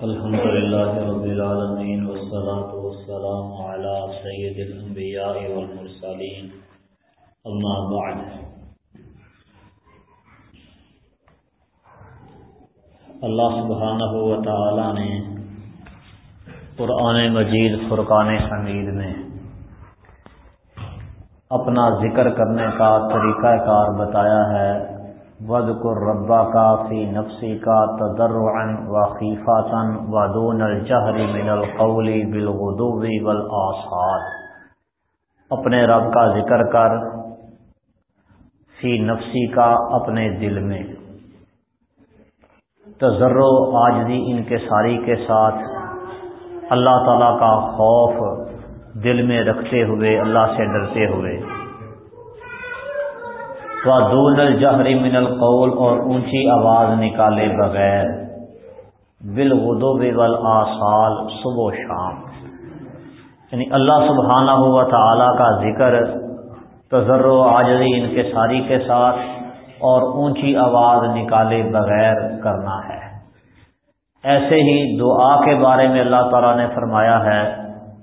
الحمد لله رب العالمين والصلاة والسلام على سيد الأنبياء والمرسلين. أما بعد. اللہ سبحانہ و تعالی نے قرآن مجید، فرقان حمید میں اپنا ذکر کرنے کا طریقہ کار بتایا ہے۔ ود ربا کا فی نفسی کا تدرعن و خیفاتن و دون الجہری من القولی بالغدوی والآصال۔ اپنے رب کا ذکر کر فی نفسی کا اپنے دل میں۔ تجر و آجزی ان کے ساری کے ساتھ۔ اللہ تعالیٰ کا خوف دل میں رکھتے ہوئے، اللہ سے ڈرتے ہوئے۔ دون الجہری من القول اور اونچی آواز نکالے بغیر۔ بالغدو بل آسال صبح و شام۔ یعنی اللہ سبحانہ ہوا تعالیٰ کا ذکر تجر و آجری ان کے ساری کے ساتھ اور اونچی آواز نکالے بغیر کرنا ہے۔ ایسے ہی دعا کے بارے میں اللہ تعالیٰ نے فرمایا ہے،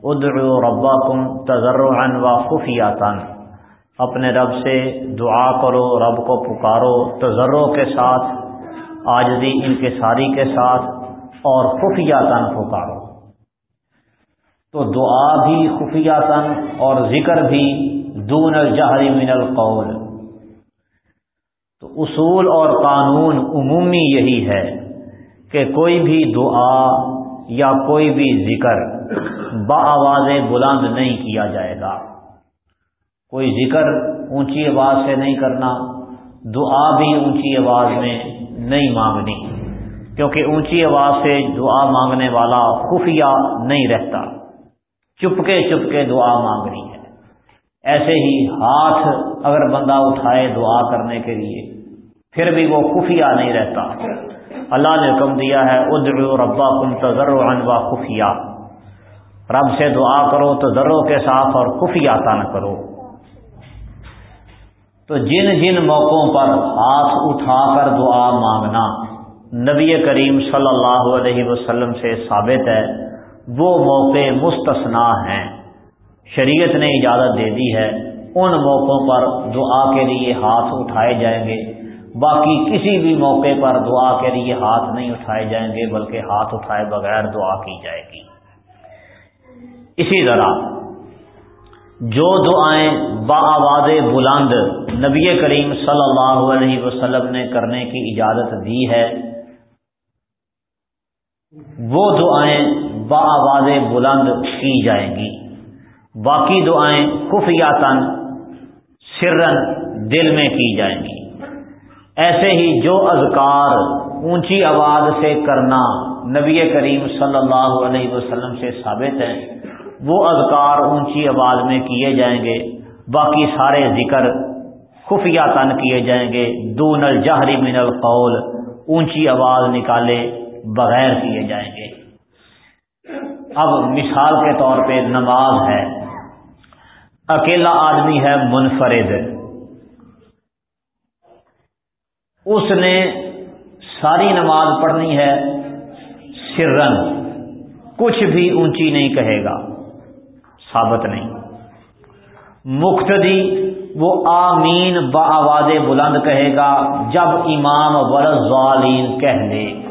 ادعو ربکم تضرعا و خفیاتن اپنے رب سے دعا کرو، رب کو پکارو تجروں کے ساتھ، آجزی ان کے ساتھ، اور خفیاتن پکارو۔ تو دعا بھی خفیاتن اور ذکر بھی دون الجہری من القول۔ تو اصول اور قانون عمومی یہی ہے کہ کوئی بھی دعا یا کوئی بھی ذکر با آواز بلند نہیں کیا جائے گا۔ کوئی ذکر اونچی آواز سے نہیں کرنا، دعا بھی اونچی آواز میں نہیں مانگنی، کیونکہ اونچی آواز سے دعا مانگنے والا خفیہ نہیں رہتا۔ چپکے چپکے دعا مانگنی ہے۔ ایسے ہی ہاتھ اگر بندہ اٹھائے دعا کرنے کے لیے، پھر بھی وہ خفیہ نہیں رہتا۔ اللہ نے حکم دیا ہے، ادعو ربا کم تذر و خفیہ۔ رب سے دعا کرو تو ذروں کے ساتھ اور خفیہ تن کرو۔ تو جن جن موقعوں پر ہاتھ اٹھا کر دعا مانگنا نبی کریم صلی اللہ علیہ وسلم سے ثابت ہے، وہ موقع مستثنا ہیں۔ شریعت نے اجازت دے دی ہے، ان موقعوں پر دعا کے لیے ہاتھ اٹھائے جائیں گے۔ باقی کسی بھی موقع پر دعا کے لیے ہاتھ نہیں اٹھائے جائیں گے، بلکہ ہاتھ اٹھائے بغیر دعا کی جائے گی۔ اسی طرح جو دعائیں با آواز بلند نبی کریم صلی اللہ علیہ وسلم نے کرنے کی اجازت دی ہے، وہ دعائیں با آواز بلند کی جائیں گی۔ باقی دعائیں خفیاتن سرن دل میں کی جائیں گی۔ ایسے ہی جو اذکار اونچی آواز سے کرنا نبی کریم صلی اللہ علیہ وسلم سے ثابت ہے وہ اذکار اونچی آواز میں کیے جائیں گے، باقی سارے ذکر خفیہ تن کیے جائیں گے، دون الجہری من القول، اونچی آواز نکالے بغیر کیے جائیں گے۔ اب مثال کے طور پہ نماز ہے۔ اکیلا آدمی ہے منفرد۔ اس نے ساری نماز پڑھنی ہے، سرن، کچھ بھی اونچی نہیں کہے گا۔ ثابت نہیں۔ مقتدی وہ آمین با آواز بلند کہے گا جب امام ولزالین کہہ لے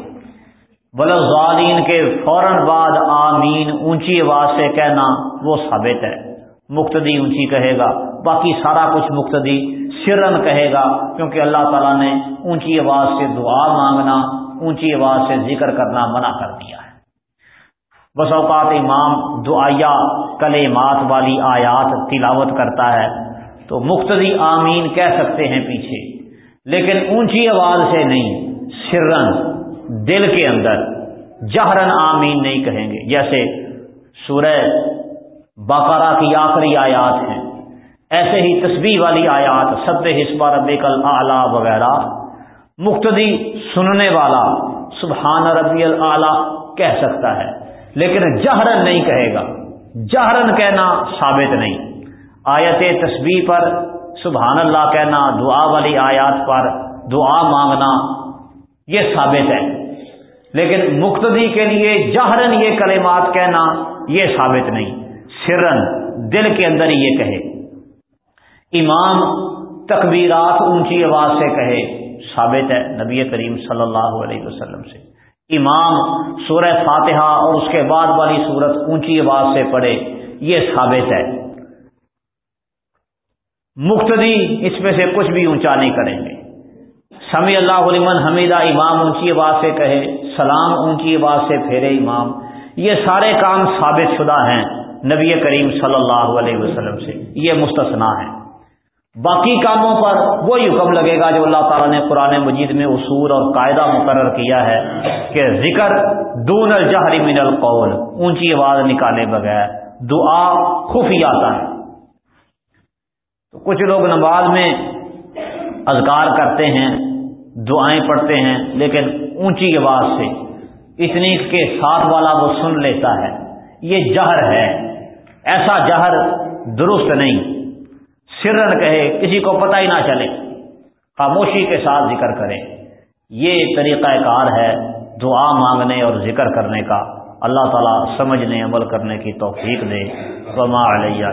ولزالین کے فوراً بعد آمین اونچی آواز سے کہنا وہ ثابت ہے۔ مقتدی اونچی کہے گا، باقی سارا کچھ مقتدی سرن کہے گا، کیونکہ اللہ تعالیٰ نے اونچی آواز سے دعا مانگنا، اونچی آواز سے ذکر کرنا منع کر دیا۔ ہے بس اوقات امام دعیا کلمات والی آیات تلاوت کرتا ہے۔ تو مقتدی آمین کہہ سکتے ہیں پیچھے، لیکن اونچی آواز سے نہیں سرن دل کے اندر جہرن آمین نہیں کہیں گے۔ جیسے سورہ بقرہ کی آخری آیات ہیں، ایسے ہی تسبیح والی آیات، سب حسبہ رب کل اعلیٰ وغیرہ۔ مقتدی سننے والا سبحان ربی العلیٰ کہہ سکتا ہے۔ لیکن جہرن نہیں کہے گا۔ جہرن کہنا ثابت نہیں۔ آیت تسبیح پر سبحان اللہ کہنا، دعا والی آیات پر دعا مانگنا، یہ ثابت ہے۔ لیکن مقتدی کے لیے جہرن یہ کلمات کہنا، یہ ثابت نہیں۔ سرن، دل کے اندر یہ کہے۔ امام تکبیرات اونچی آواز سے کہے، ثابت ہے نبی کریم صلی اللہ علیہ وسلم سے۔ امام سورہ فاتحہ اور اس کے بعد والی صورت اونچی آواز سے پڑھے، یہ ثابت ہے۔ مقتدی اس میں سے کچھ بھی اونچا نہیں کریں گے۔ سمی اللہ علیمن حمیدہ، امام اونچی آواز سے کہے، سلام اونچی آواز سے پھیرے امام۔ یہ سارے کام ثابت شدہ ہیں نبی کریم صلی اللہ علیہ وسلم سے۔ یہ مستثنا ہے۔ باقی کاموں پر وہی حکم لگے گا جو اللہ تعالیٰ نے قرآن مجید میں اصول اور قاعدہ مقرر کیا ہے کہ ذکر دون الجہری من القول، اونچی آواز نکالے بغیر، دعا خفی آتا ہے تو کچھ لوگ نماز میں اذکار کرتے ہیں، دعائیں پڑھتے ہیں، لیکن اونچی آواز سے اتنی کے ساتھ والا وہ سن لیتا ہے، یہ جہر ہے۔ ایسا جہر درست نہیں۔ سرن کہے، کسی کو پتہ ہی نہ چلے۔ خاموشی کے ساتھ ذکر کرے یہ طریقہ کار ہے دعا مانگنے اور ذکر کرنے کا۔ اللہ تعالیٰ سمجھنے، عمل کرنے کی توفیق دے۔ بما علیہ